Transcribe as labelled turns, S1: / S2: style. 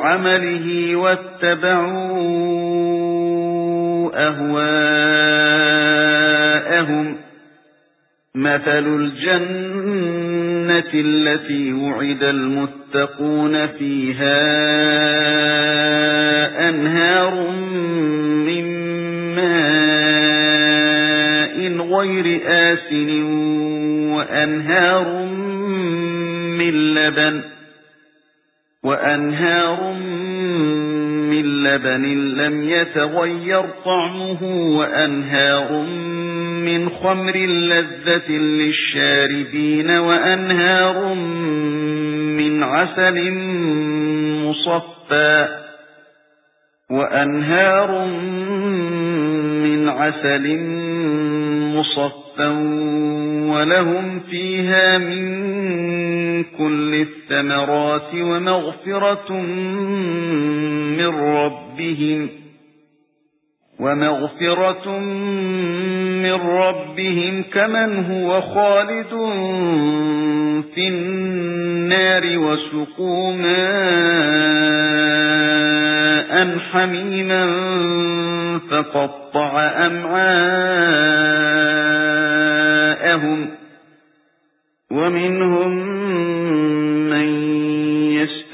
S1: عَمَلِهِ وَاتَّبَعُوا أَهْوَاءَهُمْ. مَثَلُ الْجَنَّةِ الَّتِي وُعِدَ الْمُتَّقُونَ فِيهَا أَنْهَارٌ غَيْرِ آسِنٍ وَأَنْهَارٌ مِّن لَّبَنٍ. وَأَنْهَارٌ مِّن لَّبَنٍ لَّمْ يَتَغَيَّرْ طَعْمُهُ وَأَنْهَارٌ مِّنْ خَمْرٍ لَّذَّةٍ لِّلشَّارِبِينَ وَأَنْهَارٌ مِّنْ عَسَلٍ مُّصَفًّى وَأَنْهَارٌ مِّنْ عَسَلٍ مُصَفًّى وَلَهُمْ فِيهَا مِن كُلِّ الثَّمَرَاتِ وَمَغْفِرَةٌ مِّن رَّبِّهِمْ وَمَغْفِرَةٌ مِّن رَّبِّهِمْ كَمَنْ هُوَ خَالِدٌ فِي النَّارِ وَسُقُوا مَاءً حَمِيمًا فَقَطَّعَ أَمْعَاءَهُمْ وَمِنْهُمْ مَن